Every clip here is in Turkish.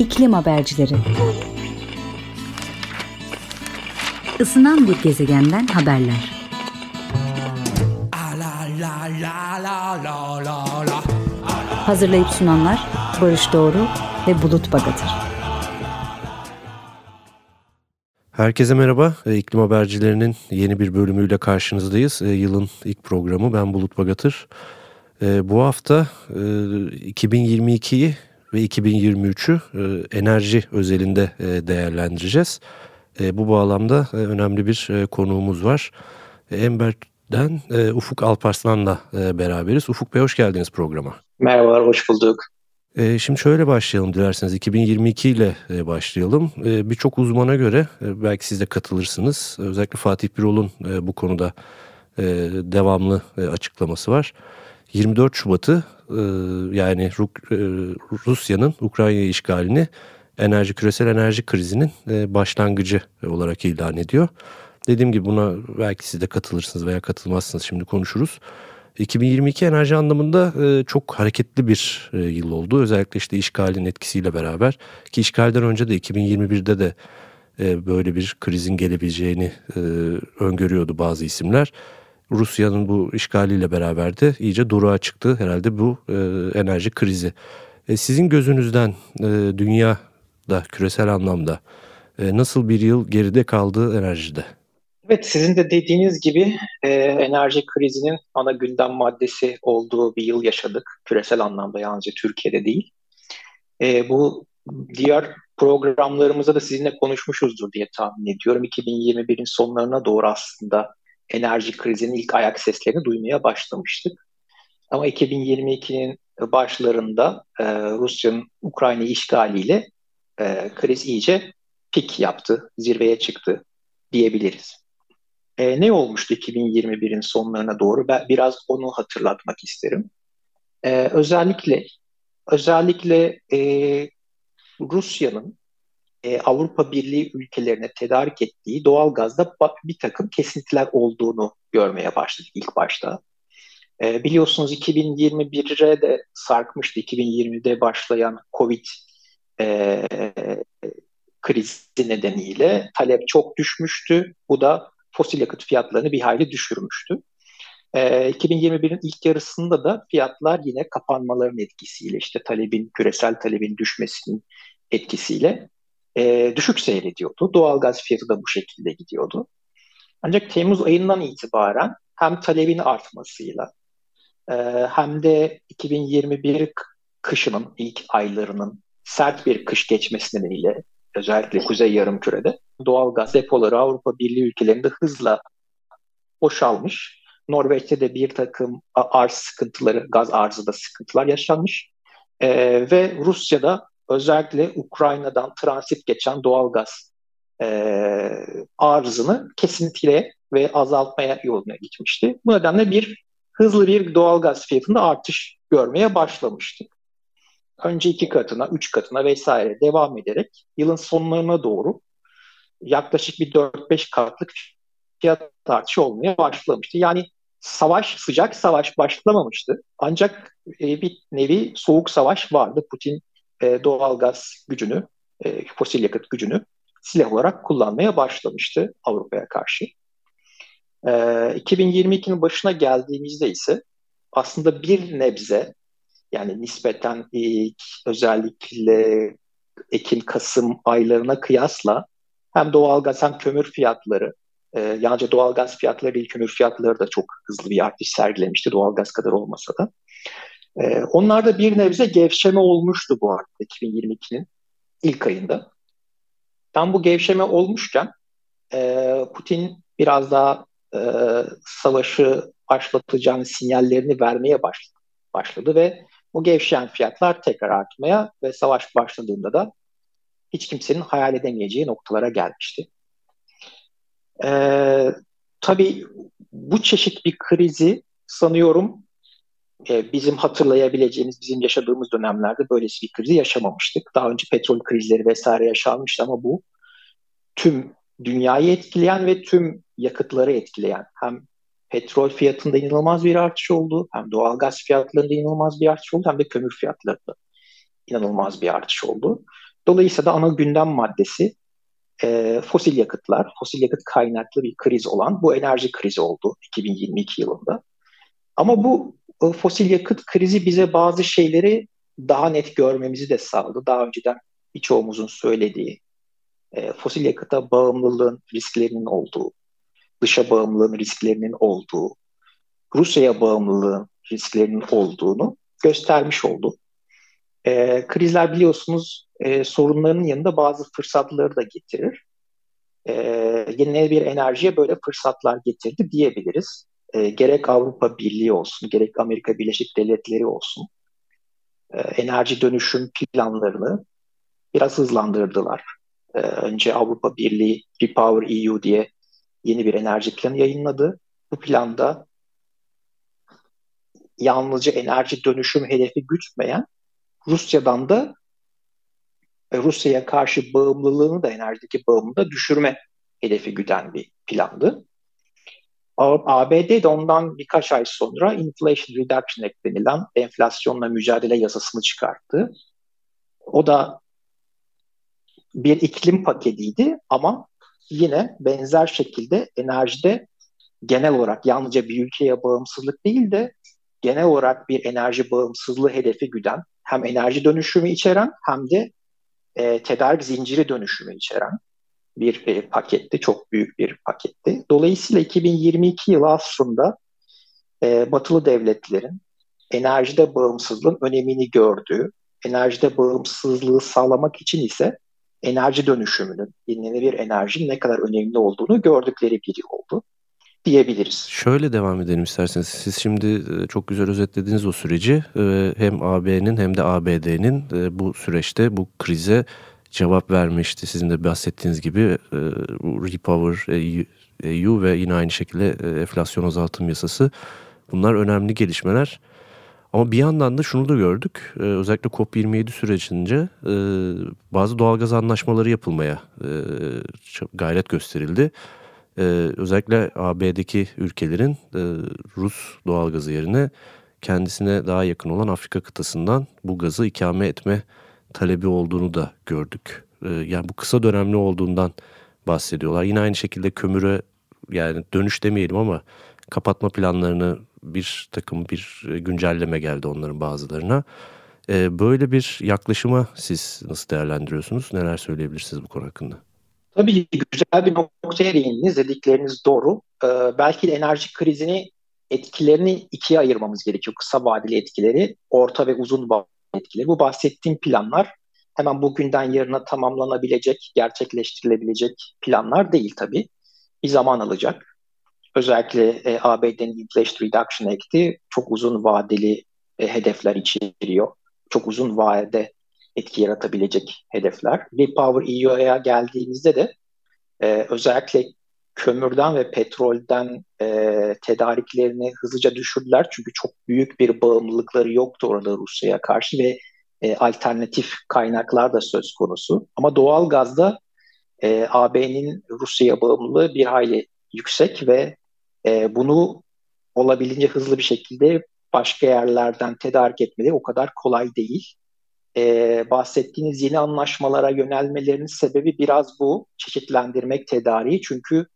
İklim Habercileri Isınan bir gezegenden haberler. Hazırlayıp sunanlar Barış Doğru ve Bulut Bagatır. Herkese merhaba. E, İklim Habercilerinin yeni bir bölümüyle karşınızdayız. E, yılın ilk programı ben Bulut Bagatır. E, bu hafta 2022'yi ve 2023'ü enerji özelinde değerlendireceğiz. Bu bağlamda önemli bir konuğumuz var. Ember'den Ufuk Alparslan'la beraberiz. Ufuk Bey hoş geldiniz programa. Merhabalar, hoş bulduk. Şimdi şöyle başlayalım dilerseniz. 2022 ile e, başlayalım. Ee, birçok uzmana göre e, belki siz de katılırsınız. Özellikle Fatih Birol'un e, bu konuda devamlı açıklaması var. 24 Şubat'ı yani Rusya'nın Ukrayna işgalini enerji küresel enerji krizinin başlangıcı olarak ilan ediyor. Dediğim gibi buna belki siz de katılırsınız veya katılmazsınız şimdi konuşuruz. 2022 enerji anlamında e, çok hareketli bir e, yıl oldu. Özellikle işte işgalin etkisiyle beraber ki işgalden önce de 2021'de de e, böyle bir krizin gelebileceğini öngörüyordu bazı isimler. Rusya'nın bu işgaliyle beraber de iyice duruğa çıktı herhalde bu enerji krizi. Sizin gözünüzden dünya da küresel anlamda nasıl bir yıl geride kaldı enerjide? Evet, sizin de dediğiniz gibi e, enerji krizinin ana gündem maddesi olduğu bir yıl yaşadık. Küresel anlamda yalnızca Türkiye'de değil. E, bu diğer programlarımızda da sizinle konuşmuşuzdur diye tahmin ediyorum. 2021'in sonlarına doğru aslında enerji krizinin ilk ayak seslerini duymaya başlamıştık. Ama 2022'nin başlarında e, Rusya'nın Ukrayna işgaliyle e, kriz iyice pik yaptı, zirveye çıktı diyebiliriz. E, ne olmuştu 2021'in sonlarına doğru? Ben biraz onu hatırlatmak isterim. E, özellikle özellikle e, Rusya'nın e, Avrupa Birliği ülkelerine tedarik ettiği doğal gazda bir takım kesintiler olduğunu görmeye başladık ilk başta. E, biliyorsunuz 2021'e de sarkmıştı. 2020'de başlayan Covid e, krizi nedeniyle talep çok düşmüştü. Bu da fosil yakıt fiyatlarını bir hayli düşürmüştü. E, ee, 2021'in ilk yarısında da fiyatlar yine kapanmaların etkisiyle işte talebin, küresel talebin düşmesinin etkisiyle e, düşük seyrediyordu. Doğalgaz fiyatı da bu şekilde gidiyordu. Ancak Temmuz ayından itibaren hem talebin artmasıyla e, hem de 2021 kışının ilk aylarının sert bir kış geçmesi nedeniyle özellikle Kuzey Yarımküre'de doğal gaz depoları Avrupa Birliği ülkelerinde hızla boşalmış. Norveç'te de bir takım arz sıkıntıları, gaz arzında sıkıntılar yaşanmış. Ee, ve Rusya'da özellikle Ukrayna'dan transit geçen doğal gaz e, arzını kesintiye ve azaltmaya yoluna gitmişti. Bu nedenle bir hızlı bir doğal gaz fiyatında artış görmeye başlamıştık önce iki katına, üç katına vesaire devam ederek yılın sonlarına doğru yaklaşık bir 4-5 katlık fiyat artışı olmaya başlamıştı. Yani savaş, sıcak savaş başlamamıştı. Ancak e, bir nevi soğuk savaş vardı. Putin e, doğal gaz gücünü, e, fosil yakıt gücünü silah olarak kullanmaya başlamıştı Avrupa'ya karşı. E, 2022'nin başına geldiğimizde ise aslında bir nebze yani nispeten ilk özellikle Ekim-Kasım aylarına kıyasla hem doğalgaz hem kömür fiyatları e, yalnızca doğalgaz fiyatları değil kömür fiyatları da çok hızlı bir artış sergilemişti doğalgaz kadar olmasa da. E, onlarda bir nebze gevşeme olmuştu bu arada 2022'nin ilk ayında. Tam bu gevşeme olmuşken e, Putin biraz daha e, savaşı başlatacağını sinyallerini vermeye başladı, başladı ve bu gevşeyen fiyatlar tekrar artmaya ve savaş başladığında da hiç kimsenin hayal edemeyeceği noktalara gelmişti. Ee, tabii bu çeşit bir krizi sanıyorum e, bizim hatırlayabileceğimiz, bizim yaşadığımız dönemlerde böylesi bir krizi yaşamamıştık. Daha önce petrol krizleri vesaire yaşanmıştı ama bu tüm dünyayı etkileyen ve tüm yakıtları etkileyen hem petrol fiyatında inanılmaz bir artış oldu. Hem doğal gaz fiyatlarında inanılmaz bir artış oldu hem de kömür fiyatlarında inanılmaz bir artış oldu. Dolayısıyla da ana gündem maddesi e, fosil yakıtlar, fosil yakıt kaynaklı bir kriz olan bu enerji krizi oldu 2022 yılında. Ama bu e, fosil yakıt krizi bize bazı şeyleri daha net görmemizi de sağladı. Daha önceden birçoğumuzun söylediği e, fosil yakıta bağımlılığın risklerinin olduğu, dışa bağımlılığın risklerinin olduğu, Rusya'ya bağımlılığın risklerinin olduğunu göstermiş oldu. E, krizler biliyorsunuz e, sorunların yanında bazı fırsatları da getirir. E, yenilenebilir enerjiye böyle fırsatlar getirdi diyebiliriz. E, gerek Avrupa Birliği olsun, gerek Amerika Birleşik Devletleri olsun e, enerji dönüşüm planlarını biraz hızlandırdılar. E, önce Avrupa Birliği Repower EU diye yeni bir enerji planı yayınladı. Bu planda yalnızca enerji dönüşüm hedefi gütmeyen Rusya'dan da e, Rusya'ya karşı bağımlılığını da enerjideki bağımlılığı da düşürme hedefi güden bir plandı. ABD de ondan birkaç ay sonra Inflation Reduction Act denilen enflasyonla mücadele yasasını çıkarttı. O da bir iklim paketiydi ama yine benzer şekilde enerjide genel olarak yalnızca bir ülkeye bağımsızlık değil de genel olarak bir enerji bağımsızlığı hedefi güden hem enerji dönüşümü içeren hem de e, tedarik zinciri dönüşümü içeren bir e, paketti. Çok büyük bir paketti. Dolayısıyla 2022 yılı aslında e, batılı devletlerin enerjide bağımsızlığın önemini gördüğü, enerjide bağımsızlığı sağlamak için ise enerji dönüşümünün, yenilenebilir enerjinin ne kadar önemli olduğunu gördükleri bir yıl oldu diyebiliriz. Şöyle devam edelim isterseniz. Siz şimdi e, çok güzel özetlediniz o süreci. E, hem AB'nin hem de ABD'nin e, bu süreçte bu krize cevap vermişti. Sizin de bahsettiğiniz gibi Repower EU ve yine aynı şekilde enflasyon azaltım yasası. Bunlar önemli gelişmeler. Ama bir yandan da şunu da gördük. Özellikle COP27 sürecince bazı doğalgaz anlaşmaları yapılmaya gayret gösterildi e, özellikle AB'deki ülkelerin e, Rus doğalgazı yerine kendisine daha yakın olan Afrika kıtasından bu gazı ikame etme talebi olduğunu da gördük. E, yani bu kısa dönemli olduğundan bahsediyorlar. Yine aynı şekilde kömüre yani dönüş demeyelim ama kapatma planlarını bir takım bir güncelleme geldi onların bazılarına. E, böyle bir yaklaşıma siz nasıl değerlendiriyorsunuz? Neler söyleyebilirsiniz bu konu hakkında? Tabii güzel bir noktaya değindiniz. Dedikleriniz doğru. Ee, belki de enerji krizini etkilerini ikiye ayırmamız gerekiyor. Kısa vadeli etkileri, orta ve uzun etkileri. Bu bahsettiğim planlar hemen bugünden yarına tamamlanabilecek, gerçekleştirilebilecek planlar değil tabii. Bir zaman alacak. Özellikle e, ABD'nin Inflation Reduction Act'i çok uzun vadeli e, hedefler içeriyor. Çok uzun vadede etki yaratabilecek hedefler. Repower EU'ya geldiğimizde de e, özellikle kömürden ve petrolden e, tedariklerini hızlıca düşürdüler. Çünkü çok büyük bir bağımlılıkları yoktu orada Rusya'ya karşı ve e, alternatif kaynaklar da söz konusu. Ama doğal gazda e, AB'nin Rusya'ya bağımlılığı bir hayli yüksek ve e, bunu olabildiğince hızlı bir şekilde başka yerlerden tedarik etmeleri o kadar kolay değil e, bahsettiğiniz yeni anlaşmalara yönelmelerinin sebebi biraz bu. Çeşitlendirmek tedariği. Çünkü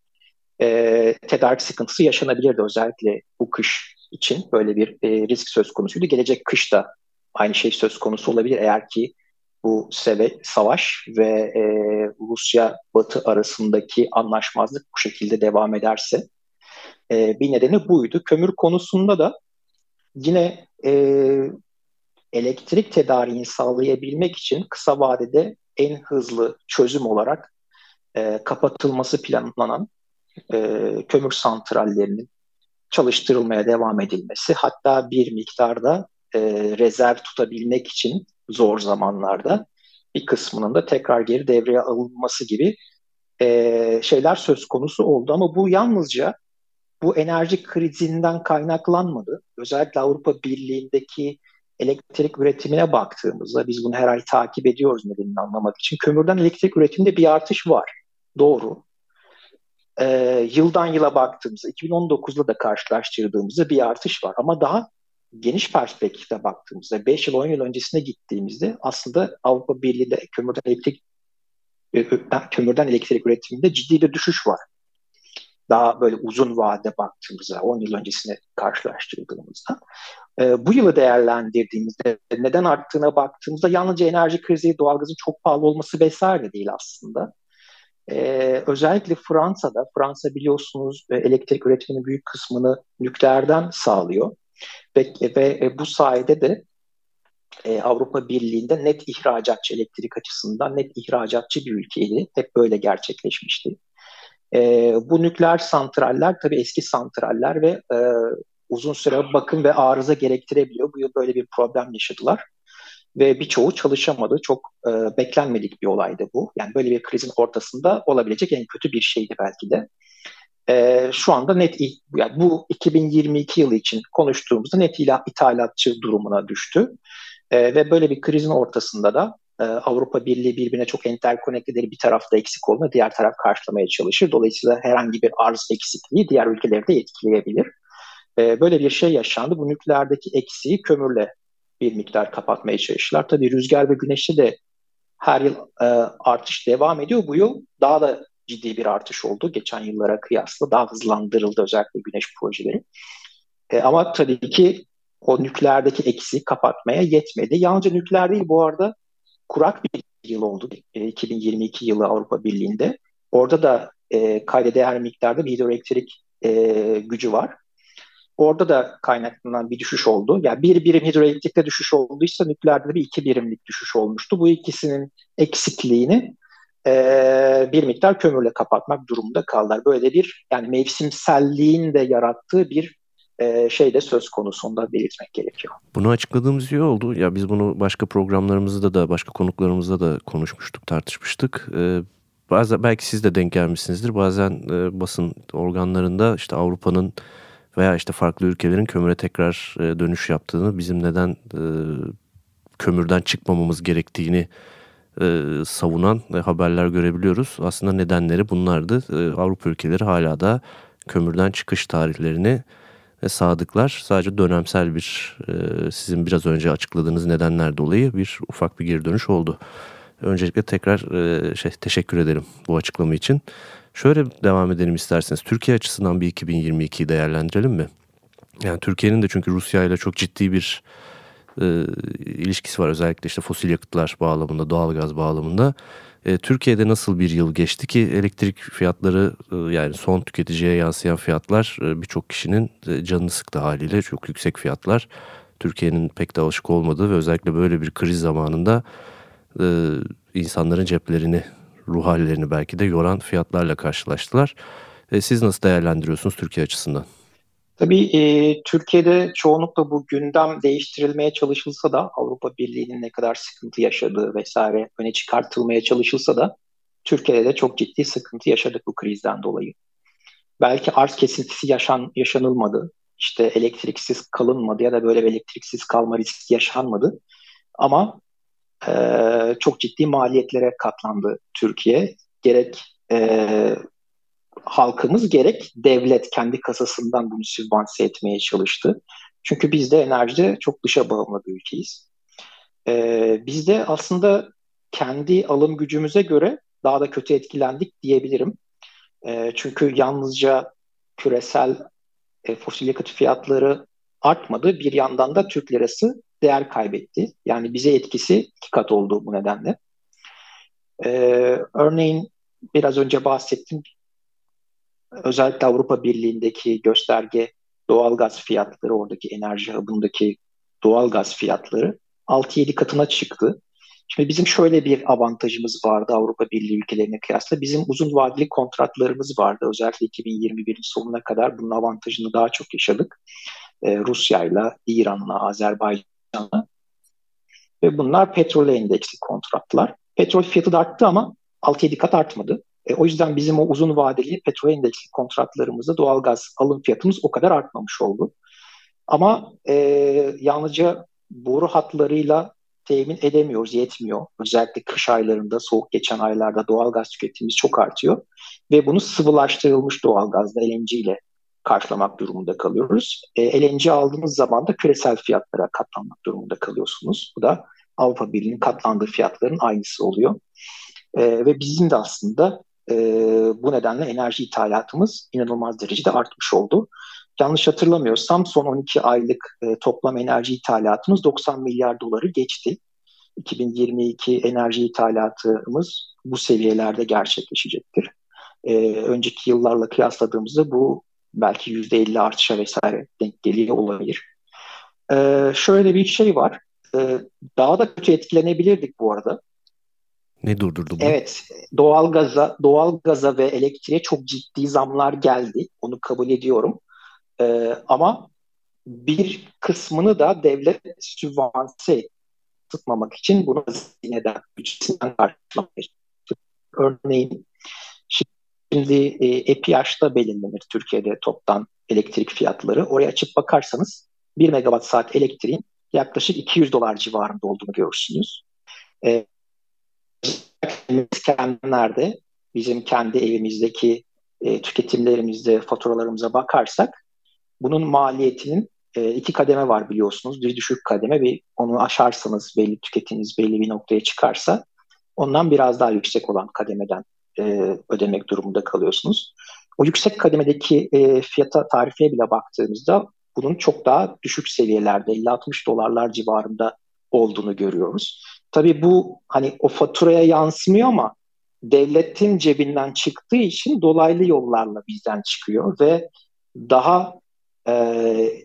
e, tedarik sıkıntısı yaşanabilirdi özellikle bu kış için. Böyle bir e, risk söz konusuydu. Gelecek kış da aynı şey söz konusu olabilir eğer ki bu seve, savaş ve e, Rusya-Batı arasındaki anlaşmazlık bu şekilde devam ederse. E, bir nedeni buydu. Kömür konusunda da yine e, elektrik tedariğini sağlayabilmek için kısa vadede en hızlı çözüm olarak e, kapatılması planlanan e, kömür santrallerinin çalıştırılmaya devam edilmesi hatta bir miktarda e, rezerv tutabilmek için zor zamanlarda bir kısmının da tekrar geri devreye alınması gibi e, şeyler söz konusu oldu. Ama bu yalnızca bu enerji krizinden kaynaklanmadı. Özellikle Avrupa Birliği'ndeki elektrik üretimine baktığımızda biz bunu her ay takip ediyoruz nedenini anlamak için. Kömürden elektrik üretiminde bir artış var. Doğru. Ee, yıldan yıla baktığımızda 2019'la da karşılaştırdığımızda bir artış var. Ama daha geniş perspektifte baktığımızda 5 yıl 10 yıl öncesine gittiğimizde aslında Avrupa Birliği'de kömürden elektrik e, kömürden elektrik üretiminde ciddi bir düşüş var. Daha böyle uzun vade baktığımızda 10 yıl öncesine karşılaştırdığımızda e, bu yılı değerlendirdiğimizde neden arttığına baktığımızda yalnızca enerji krizi, doğalgazın çok pahalı olması vesaire değil aslında. Ee, özellikle Fransa'da, Fransa biliyorsunuz e, elektrik üretiminin büyük kısmını nükleerden sağlıyor. Ve, ve e, bu sayede de e, Avrupa Birliği'nde net ihracatçı elektrik açısından net ihracatçı bir ülkeydi. Hep böyle gerçekleşmişti. E, bu nükleer santraller tabii eski santraller ve e, uzun süre bakım ve arıza gerektirebiliyor. Bu yıl böyle bir problem yaşadılar ve birçoğu çalışamadı. Çok e, beklenmedik bir olaydı bu. Yani böyle bir krizin ortasında olabilecek en kötü bir şeydi belki de. E, şu anda net yani bu 2022 yılı için konuştuğumuzda net ithalatçı durumuna düştü. E, ve böyle bir krizin ortasında da e, Avrupa Birliği birbirine çok enterkonekteleri bir tarafta eksik olduğunda diğer taraf karşılamaya çalışır. Dolayısıyla herhangi bir arz eksikliği diğer ülkeleri de etkileyebilir. E, böyle bir şey yaşandı. Bu nükleerdeki eksiği kömürle bir miktar kapatmaya çalıştılar. Tabii rüzgar ve güneşte de her yıl e, artış devam ediyor. Bu yıl daha da ciddi bir artış oldu. Geçen yıllara kıyasla daha hızlandırıldı özellikle güneş projeleri. E, ama tabii ki o nükleerdeki eksiği kapatmaya yetmedi. Yalnızca nükleer değil bu arada kurak bir yıl oldu. E, 2022 yılı Avrupa Birliği'nde. Orada da e, kayda değer miktarda bir hidroelektrik e, gücü var. Orada da kaynaklanan bir düşüş oldu. Yani bir birim hidroelektrikte düşüş olduysa nükleerde de bir iki birimlik düşüş olmuştu. Bu ikisinin eksikliğini e, bir miktar kömürle kapatmak durumunda kaldılar. Böyle bir yani mevsimselliğin de yarattığı bir e, şey de söz konusu onu da belirtmek gerekiyor. Bunu açıkladığımız iyi oldu. Ya biz bunu başka programlarımızda da başka konuklarımızda da konuşmuştuk, tartışmıştık. Ee, bazen belki siz de denk gelmişsinizdir. Bazen e, basın organlarında işte Avrupa'nın veya işte farklı ülkelerin kömüre tekrar e, dönüş yaptığını, bizim neden e, kömürden çıkmamamız gerektiğini e, savunan e, haberler görebiliyoruz. Aslında nedenleri bunlardı. E, Avrupa ülkeleri hala da kömürden çıkış tarihlerini e, sadıklar. Sadece dönemsel bir e, sizin biraz önce açıkladığınız nedenler dolayı bir ufak bir geri dönüş oldu. Öncelikle tekrar e, şey teşekkür ederim bu açıklama için. Şöyle devam edelim isterseniz. Türkiye açısından bir 2022'yi değerlendirelim mi? Yani Türkiye'nin de çünkü Rusya ile çok ciddi bir e, ilişkisi var. Özellikle işte fosil yakıtlar bağlamında, doğalgaz bağlamında. E, Türkiye'de nasıl bir yıl geçti ki elektrik fiyatları e, yani son tüketiciye yansıyan fiyatlar e, birçok kişinin e, canını sıktı haliyle. Çok yüksek fiyatlar. Türkiye'nin pek de alışık olmadığı ve özellikle böyle bir kriz zamanında e, insanların ceplerini ruh hallerini belki de yoran fiyatlarla karşılaştılar. E, siz nasıl değerlendiriyorsunuz Türkiye açısından? Tabii e, Türkiye'de çoğunlukla bu gündem değiştirilmeye çalışılsa da Avrupa Birliği'nin ne kadar sıkıntı yaşadığı vesaire öne çıkartılmaya çalışılsa da Türkiye'de de çok ciddi sıkıntı yaşadık bu krizden dolayı. Belki arz kesintisi yaşan, yaşanılmadı. İşte elektriksiz kalınmadı ya da böyle bir elektriksiz kalma riski yaşanmadı. Ama e, çok ciddi maliyetlere katlandı Türkiye. Gerek e, halkımız gerek devlet kendi kasasından bunu sübvanse etmeye çalıştı. Çünkü biz de enerjide çok dışa bağımlı bir ülkeyiz. E, biz de aslında kendi alım gücümüze göre daha da kötü etkilendik diyebilirim. E, çünkü yalnızca küresel e, fosil yakıt fiyatları artmadı. Bir yandan da Türk lirası değer kaybetti. Yani bize etkisi iki kat oldu bu nedenle. Ee, örneğin biraz önce bahsettim. Özellikle Avrupa Birliği'ndeki gösterge doğalgaz fiyatları, oradaki enerji hub'ındaki doğalgaz fiyatları 6-7 katına çıktı. Şimdi bizim şöyle bir avantajımız vardı Avrupa Birliği ülkelerine kıyasla. Bizim uzun vadeli kontratlarımız vardı. Özellikle 2021'in sonuna kadar bunun avantajını daha çok yaşadık. Ee, Rusya'yla, İran'la, Azerbaycan ve bunlar petrol endeksli kontratlar. Petrol fiyatı da arttı ama 6-7 kat artmadı. E, o yüzden bizim o uzun vadeli petrol endeksli kontratlarımızda doğalgaz alım fiyatımız o kadar artmamış oldu. Ama e, yalnızca boru hatlarıyla temin edemiyoruz, yetmiyor. Özellikle kış aylarında, soğuk geçen aylarda doğalgaz tüketimimiz çok artıyor. Ve bunu sıvılaştırılmış doğalgazla, LNG ile karşılamak durumunda kalıyoruz. E, LNG aldığınız zaman da küresel fiyatlara katlanmak durumunda kalıyorsunuz. Bu da Avrupa Birliği'nin katlandığı fiyatların aynısı oluyor. E, ve bizim de aslında e, bu nedenle enerji ithalatımız inanılmaz derecede artmış oldu. Yanlış hatırlamıyorsam son 12 aylık e, toplam enerji ithalatımız 90 milyar doları geçti. 2022 enerji ithalatımız bu seviyelerde gerçekleşecektir. E, önceki yıllarla kıyasladığımızda bu belki %50 artışa vesaire denk geliyor olabilir. E, şöyle bir şey var. E, daha da kötü etkilenebilirdik bu arada. Ne durdurdu bu? Evet, doğal gaza, doğal gaza ve elektriğe çok ciddi zamlar geldi. Onu kabul ediyorum. Ee, ama bir kısmını da devlet sübvanse tutmamak için bunu hazineden, bütçesinden karşılamış. Örneğin şimdi e, EPH'da belirlenir Türkiye'de toptan elektrik fiyatları. Oraya açıp bakarsanız 1 megawatt saat elektriğin yaklaşık 200 dolar civarında olduğunu görürsünüz. E, bizim kendi evimizdeki e, tüketimlerimizde faturalarımıza bakarsak bunun maliyetinin e, iki kademe var biliyorsunuz. Bir düşük kademe bir onu aşarsanız belli tüketiminiz belli bir noktaya çıkarsa ondan biraz daha yüksek olan kademeden e, ödemek durumunda kalıyorsunuz. O yüksek kademedeki e, fiyata tarifeye bile baktığımızda bunun çok daha düşük seviyelerde 50-60 dolarlar civarında olduğunu görüyoruz. Tabii bu hani o faturaya yansımıyor ama devletin cebinden çıktığı için dolaylı yollarla bizden çıkıyor ve daha e,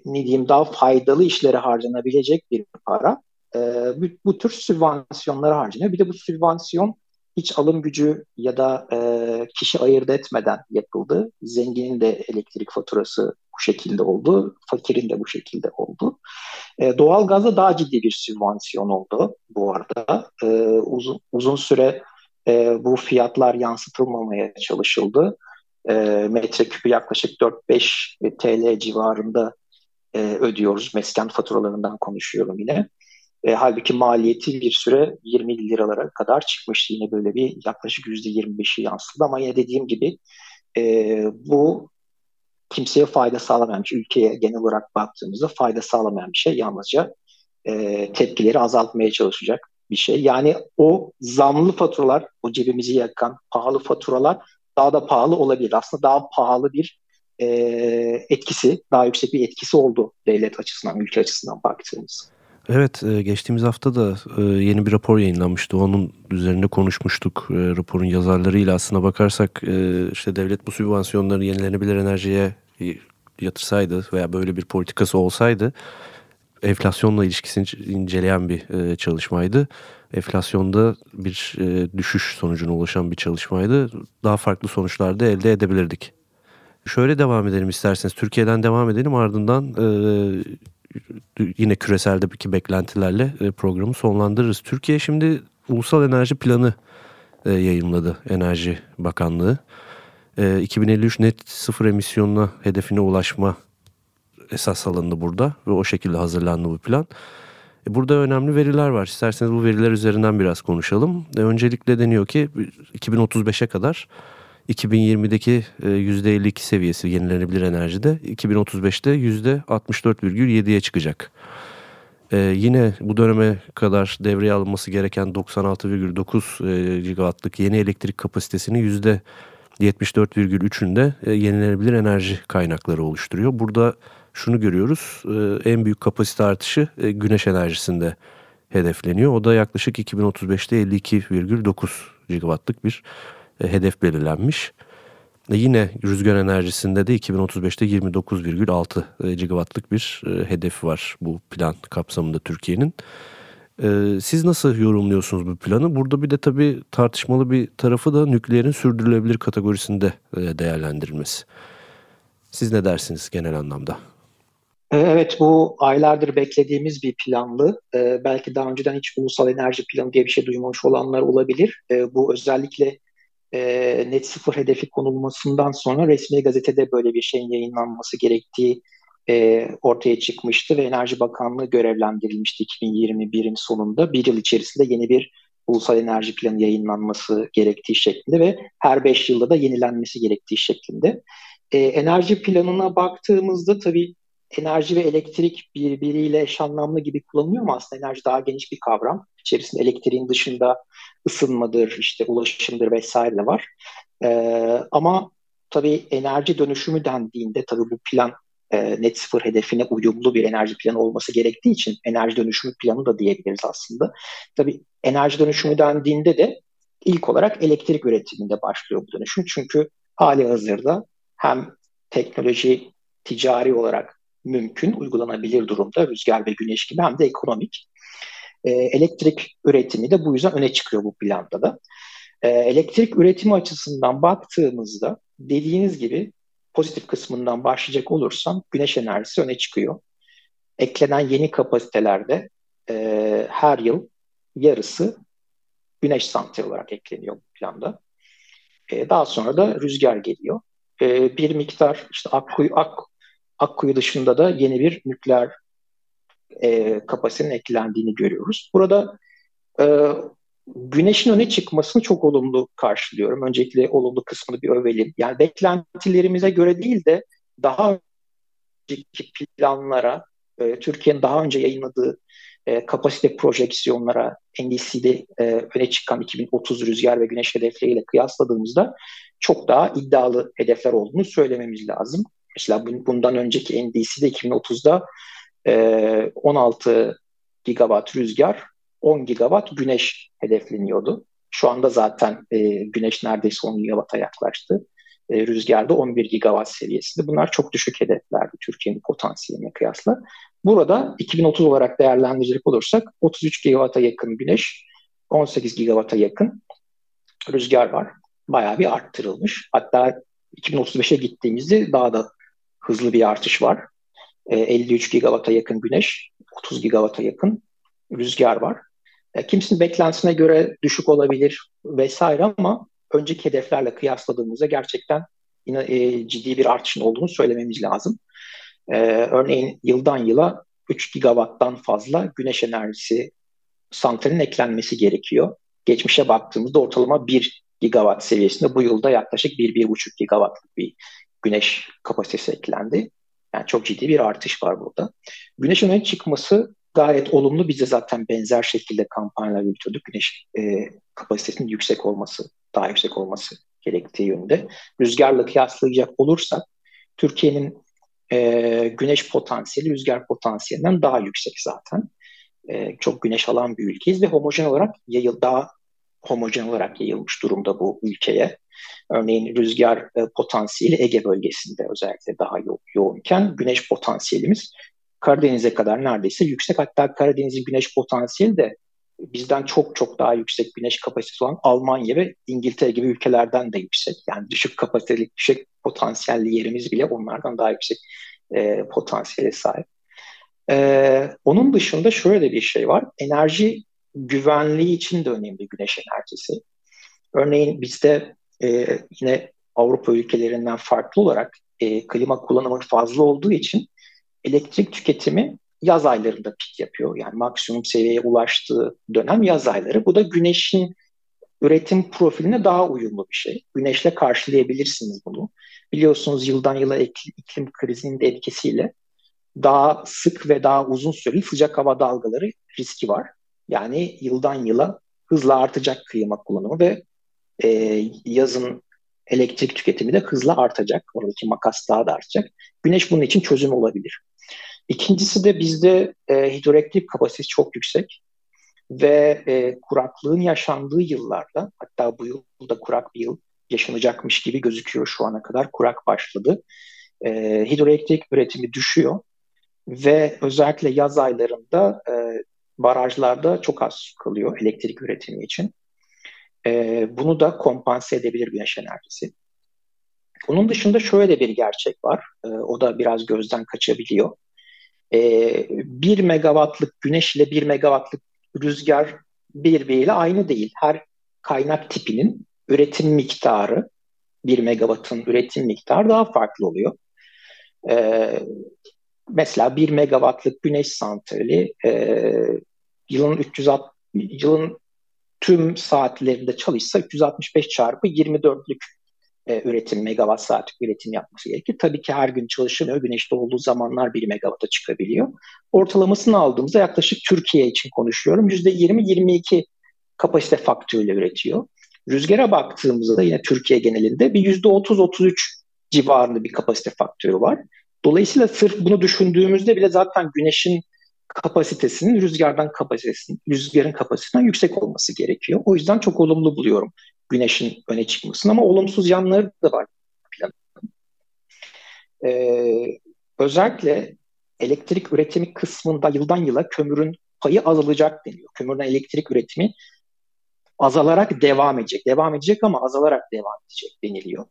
ne diyeyim daha faydalı işlere harcanabilecek bir para e, bu, bu tür sübvansiyonlara harcanıyor. Bir de bu sübvansiyon hiç alım gücü ya da e, kişi ayırt etmeden yapıldı. Zenginin de elektrik faturası bu şekilde oldu, fakirin de bu şekilde oldu. E, doğal gazda daha ciddi bir sübvansiyon oldu bu arada. E, uzun, uzun süre e, bu fiyatlar yansıtılmamaya çalışıldı. E, metreküpü yaklaşık 4-5 TL civarında e, ödüyoruz. Mesken faturalarından konuşuyorum yine. E, halbuki maliyeti bir süre 20 liralara kadar çıkmıştı. Yine böyle bir yaklaşık %25'i yansıdı ama yine dediğim gibi e, bu kimseye fayda sağlamayan bir şey. Ülkeye genel olarak baktığımızda fayda sağlamayan bir şey. Yalnızca e, tepkileri azaltmaya çalışacak bir şey. Yani o zamlı faturalar, o cebimizi yakan pahalı faturalar daha da pahalı olabilir. Aslında daha pahalı bir e, etkisi, daha yüksek bir etkisi oldu devlet açısından, ülke açısından baktığımız. Evet, e, geçtiğimiz hafta da e, yeni bir rapor yayınlanmıştı. Onun üzerinde konuşmuştuk. E, raporun yazarlarıyla aslına bakarsak işte devlet bu sübvansiyonları yenilenebilir enerjiye yatırsaydı veya böyle bir politikası olsaydı enflasyonla ilişkisini inceleyen bir çalışmaydı. Enflasyonda bir düşüş sonucuna ulaşan bir çalışmaydı. Daha farklı sonuçlar da elde edebilirdik. Şöyle devam edelim isterseniz. Türkiye'den devam edelim ardından yine küreseldeki beklentilerle e, programı sonlandırırız. Türkiye şimdi Ulusal Enerji Planı e, yayınladı Enerji Bakanlığı. 2053 e, net sıfır emisyonuna hedefine ulaşma esas alındı burada ve o şekilde hazırlandı bu plan. Burada önemli veriler var. İsterseniz bu veriler üzerinden biraz konuşalım. Öncelikle deniyor ki 2035'e kadar 2020'deki %52 e, seviyesi yenilenebilir enerjide 2035'te %64,7'ye çıkacak. Ee, yine bu döneme kadar devreye alınması gereken 96,9 e, gigawattlık yeni elektrik kapasitesini %74,3'ünde e, yenilenebilir enerji kaynakları oluşturuyor. Burada şunu görüyoruz en büyük kapasite artışı güneş enerjisinde hedefleniyor. O da yaklaşık 2035'te 52,9 gigawattlık bir hedef belirlenmiş. E, yine rüzgar enerjisinde de 2035'te 29,6 e, gigawattlık bir hedef var bu plan kapsamında Türkiye'nin. Siz nasıl yorumluyorsunuz bu planı? Burada bir de tabii tartışmalı bir tarafı da nükleerin sürdürülebilir kategorisinde değerlendirilmesi. Siz ne dersiniz genel anlamda? Evet bu aylardır beklediğimiz bir planlı. belki daha önceden hiç ulusal enerji planı diye bir şey duymamış olanlar olabilir. bu özellikle e, net sıfır hedefi konulmasından sonra resmi gazetede böyle bir şeyin yayınlanması gerektiği e, ortaya çıkmıştı ve Enerji Bakanlığı görevlendirilmişti 2021'in sonunda. Bir yıl içerisinde yeni bir ulusal enerji planı yayınlanması gerektiği şeklinde ve her beş yılda da yenilenmesi gerektiği şeklinde. e, enerji planına baktığımızda tabii enerji ve elektrik birbiriyle eş anlamlı gibi kullanılıyor ama aslında enerji daha geniş bir kavram. İçerisinde elektriğin dışında ısınmadır, işte ulaşımdır vesaire de var. Ee, ama tabii enerji dönüşümü dendiğinde tabii bu plan e, net sıfır hedefine uyumlu bir enerji planı olması gerektiği için enerji dönüşümü planı da diyebiliriz aslında. Tabii enerji dönüşümü dendiğinde de ilk olarak elektrik üretiminde başlıyor bu dönüşüm. Çünkü hali hazırda hem teknoloji ticari olarak mümkün, uygulanabilir durumda rüzgar ve güneş gibi hem de ekonomik. E, elektrik üretimi de bu yüzden öne çıkıyor bu planda da. E, elektrik üretimi açısından baktığımızda dediğiniz gibi pozitif kısmından başlayacak olursam güneş enerjisi öne çıkıyor. Eklenen yeni kapasitelerde e, her yıl yarısı güneş santrali olarak ekleniyor bu planda. E, daha sonra da rüzgar geliyor. E, bir miktar işte Akkuyu, Ak, Akkuyu dışında da yeni bir nükleer e, kapasitenin eklendiğini görüyoruz. Burada e, güneşin öne çıkmasını çok olumlu karşılıyorum. Öncelikle olumlu kısmını bir övelim. Yani beklentilerimize göre değil de daha önceki planlara, e, Türkiye'nin daha önce yayınladığı e, kapasite projeksiyonlara NDC'de e, öne çıkan 2030 rüzgar ve güneş hedefleriyle kıyasladığımızda çok daha iddialı hedefler olduğunu söylememiz lazım. Mesela bundan önceki NDC'de 2030'da e, 16 gigawatt rüzgar, 10 gigawatt güneş hedefleniyordu. Şu anda zaten e, güneş neredeyse 10 gigawatt'a yaklaştı. E, rüzgarda 11 gigawatt seviyesinde. Bunlar çok düşük hedeflerdi Türkiye'nin potansiyeline kıyasla. Burada 2030 olarak değerlendirecek olursak 33 gigawatt'a yakın güneş, 18 gigawatt'a yakın rüzgar var. Bayağı bir arttırılmış. Hatta 2035'e gittiğimizde daha da hızlı bir artış var. 53 e, gigawatt'a yakın güneş, 30 gigawatt'a yakın rüzgar var. E, kimsenin beklentisine göre düşük olabilir vesaire ama önceki hedeflerle kıyasladığımızda gerçekten yine e, ciddi bir artışın olduğunu söylememiz lazım. örneğin yıldan yıla 3 gigawatttan fazla güneş enerjisi santralin eklenmesi gerekiyor. Geçmişe baktığımızda ortalama 1 gigawatt seviyesinde bu yılda yaklaşık 1-1,5 gigawattlık bir güneş kapasitesi eklendi. Yani çok ciddi bir artış var burada. Güneş öne çıkması gayet olumlu. Biz de zaten benzer şekilde kampanyalar yürütüyorduk. Güneş e, kapasitesinin yüksek olması, daha yüksek olması gerektiği yönde. Rüzgarla kıyaslayacak olursak Türkiye'nin e, güneş potansiyeli rüzgar potansiyelinden daha yüksek zaten. E, çok güneş alan bir ülkeyiz ve homojen olarak yayıl daha homojen olarak yayılmış durumda bu ülkeye. Örneğin rüzgar e, potansiyeli Ege bölgesinde özellikle daha yo- yoğunken güneş potansiyelimiz Karadeniz'e kadar neredeyse yüksek. Hatta Karadeniz'in güneş potansiyeli de bizden çok çok daha yüksek güneş kapasitesi olan Almanya ve İngiltere gibi ülkelerden de yüksek. Yani düşük kapasiteli, düşük potansiyelli yerimiz bile onlardan daha yüksek e, potansiyele sahip. E, onun dışında şöyle bir şey var. Enerji güvenliği için de önemli güneş enerjisi. Örneğin bizde e, yine Avrupa ülkelerinden farklı olarak e, klima kullanımı fazla olduğu için elektrik tüketimi yaz aylarında pik yapıyor. Yani maksimum seviyeye ulaştığı dönem yaz ayları. Bu da güneşin üretim profiline daha uyumlu bir şey. Güneşle karşılayabilirsiniz bunu. Biliyorsunuz yıldan yıla iklim krizinin de etkisiyle daha sık ve daha uzun süreli sıcak hava dalgaları riski var. Yani yıldan yıla hızla artacak klima kullanımı ve e, yazın elektrik tüketimi de hızla artacak. Oradaki makas daha da artacak. Güneş bunun için çözüm olabilir. İkincisi de bizde e, hidroelektrik kapasitesi çok yüksek ve e, kuraklığın yaşandığı yıllarda hatta bu yılda kurak bir yıl yaşanacakmış gibi gözüküyor şu ana kadar kurak başladı. E, hidroelektrik üretimi düşüyor ve özellikle yaz aylarında e, barajlarda çok az kalıyor elektrik üretimi için. E, bunu da kompanse edebilir güneş enerjisi. Onun dışında şöyle bir gerçek var. E, o da biraz gözden kaçabiliyor. E, 1 megawattlık güneş ile 1 megawattlık rüzgar birbiriyle aynı değil. Her kaynak tipinin üretim miktarı, 1 megawattın üretim miktarı daha farklı oluyor. E, mesela 1 megawattlık güneş santrali e, yılın 360 yılın tüm saatlerinde çalışsa 365 çarpı 24'lük e, üretim, megawatt saat üretim yapması gerekir. Tabii ki her gün çalışılmıyor. Güneşte olduğu zamanlar 1 megawatt'a çıkabiliyor. Ortalamasını aldığımızda yaklaşık Türkiye için konuşuyorum. %20-22 kapasite faktörüyle üretiyor. Rüzgara baktığımızda yine Türkiye genelinde bir %30-33 civarında bir kapasite faktörü var. Dolayısıyla sırf bunu düşündüğümüzde bile zaten güneşin kapasitesinin rüzgardan kapasitesinin, rüzgarın kapasitesinden yüksek olması gerekiyor. O yüzden çok olumlu buluyorum güneşin öne çıkmasını ama olumsuz yanları da var Ee, özellikle elektrik üretimi kısmında yıldan yıla kömürün payı azalacak deniyor. Kömürden elektrik üretimi azalarak devam edecek. Devam edecek ama azalarak devam edecek deniliyor.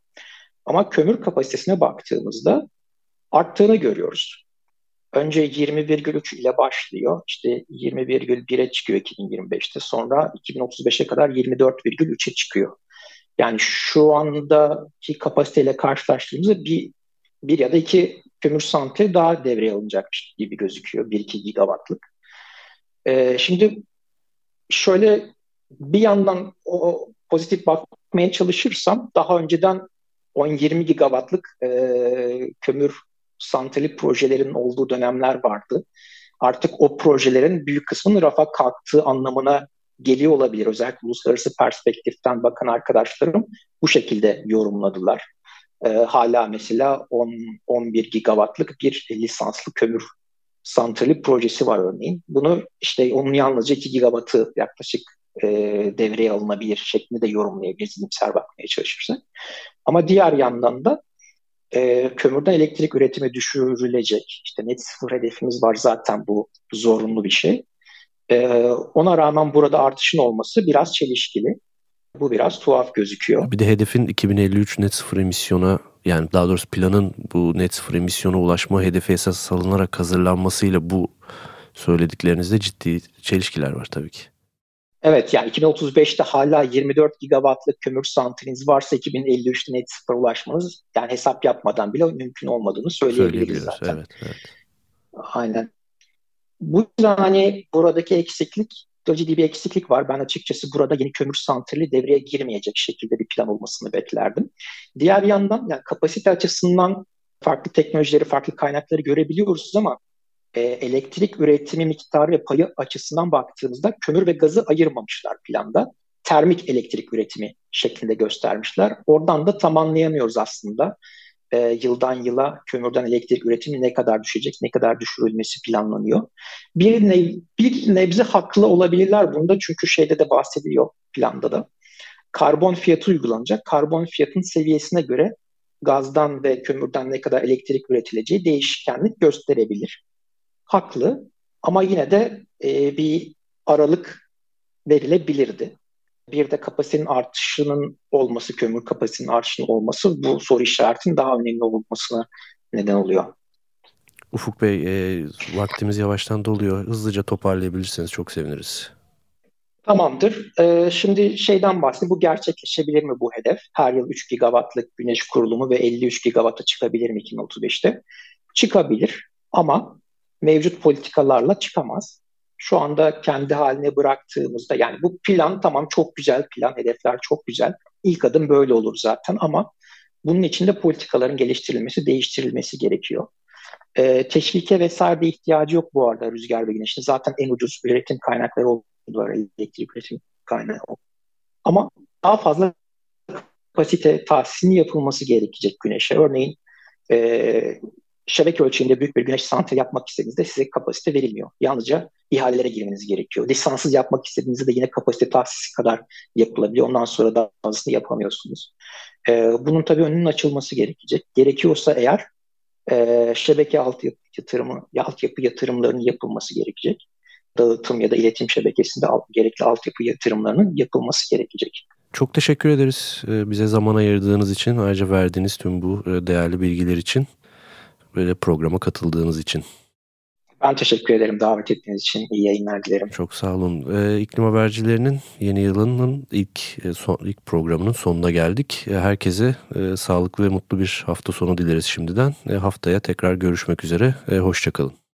Ama kömür kapasitesine baktığımızda arttığını görüyoruz. Önce 20,3 ile başlıyor. İşte 20,1'e çıkıyor 2025'te. Sonra 2035'e kadar 24,3'e çıkıyor. Yani şu andaki kapasiteyle karşılaştığımızda bir, bir ya da iki kömür santrali daha devreye alınacakmış gibi gözüküyor. 1-2 gigawattlık. Ee, şimdi şöyle bir yandan o pozitif bakmaya çalışırsam daha önceden 10-20 gigawattlık e, kömür santrali projelerin olduğu dönemler vardı. Artık o projelerin büyük kısmının rafa kalktığı anlamına geliyor olabilir. Özellikle uluslararası perspektiften bakan arkadaşlarım bu şekilde yorumladılar. E, hala mesela 10, 11 gigawattlık bir lisanslı kömür santrali projesi var örneğin. Bunu işte onun yalnızca 2 gigawattı yaklaşık e, devreye alınabilir şeklinde de yorumlayabiliriz iyimser bakmaya çalışırsak. Ama diğer yandan da e, kömürden elektrik üretimi düşürülecek. İşte net sıfır hedefimiz var zaten bu zorunlu bir şey. E, ona rağmen burada artışın olması biraz çelişkili. Bu biraz tuhaf gözüküyor. Bir de hedefin 2053 net sıfır emisyona yani daha doğrusu planın bu net sıfır emisyona ulaşma hedefi esas salınarak hazırlanmasıyla bu söylediklerinizde ciddi çelişkiler var tabii ki. Evet yani 2035'te hala 24 gigawattlık kömür santraliniz varsa 2053'te net sıfır ulaşmanız yani hesap yapmadan bile mümkün olmadığını söyleyebiliriz zaten. Evet, evet. Aynen. Bu yüzden hani buradaki eksiklik ciddi bir eksiklik var. Ben açıkçası burada yeni kömür santrali devreye girmeyecek şekilde bir plan olmasını beklerdim. Diğer yandan yani kapasite açısından farklı teknolojileri, farklı kaynakları görebiliyoruz ama e, elektrik üretimi miktarı ve payı açısından baktığımızda kömür ve gazı ayırmamışlar planda. Termik elektrik üretimi şeklinde göstermişler. Oradan da tam anlayamıyoruz aslında. E, yıldan yıla kömürden elektrik üretimi ne kadar düşecek, ne kadar düşürülmesi planlanıyor. Bir, nev, bir nebze haklı olabilirler bunda çünkü şeyde de bahsediliyor planda da. Karbon fiyatı uygulanacak. Karbon fiyatın seviyesine göre gazdan ve kömürden ne kadar elektrik üretileceği değişkenlik gösterebilir haklı ama yine de e, bir aralık verilebilirdi. Bir de kapasitenin artışının olması, kömür kapasitenin artışının olması bu soru işaretinin daha önemli olmasına neden oluyor. Ufuk Bey, e, vaktimiz yavaştan doluyor. Hızlıca toparlayabilirseniz çok seviniriz. Tamamdır. Ee, şimdi şeyden bahsedeyim. Bu gerçekleşebilir mi bu hedef? Her yıl 3 gigawattlık güneş kurulumu ve 53 gigawatta çıkabilir mi 2035'te? Çıkabilir ama mevcut politikalarla çıkamaz. Şu anda kendi haline bıraktığımızda yani bu plan tamam çok güzel plan, hedefler çok güzel. İlk adım böyle olur zaten ama bunun için de politikaların geliştirilmesi, değiştirilmesi gerekiyor. Ee, teşvike vesaire de ihtiyacı yok bu arada rüzgar ve güneşin. Zaten en ucuz üretim kaynakları oldular, elektrik üretim kaynağı. Ama daha fazla kapasite tahsisinin yapılması gerekecek güneşe. Örneğin e, şebeke ölçeğinde büyük bir güneş santrali yapmak istediğinizde size kapasite verilmiyor. Yalnızca ihalelere girmeniz gerekiyor. Lisanssız yapmak istediğinizde de yine kapasite tahsisi kadar yapılabiliyor. Ondan sonra da fazlasını yapamıyorsunuz. Ee, bunun tabii önünün açılması gerekecek. Gerekiyorsa eğer e, şebeke altyapı yatırımı, altyapı yatırımlarının yapılması gerekecek. Dağıtım ya da iletim şebekesinde gerekli altyapı yatırımlarının yapılması gerekecek. Çok teşekkür ederiz e, bize zaman ayırdığınız için, ayrıca verdiğiniz tüm bu e, değerli bilgiler için böyle programa katıldığınız için. Ben teşekkür ederim davet ettiğiniz için. İyi yayınlar dilerim. Çok sağ olun. Ee, İklim Habercilerinin yeni yılının ilk e, son, ilk programının sonuna geldik. E, herkese e, sağlıklı ve mutlu bir hafta sonu dileriz şimdiden. E, haftaya tekrar görüşmek üzere. E, Hoşçakalın.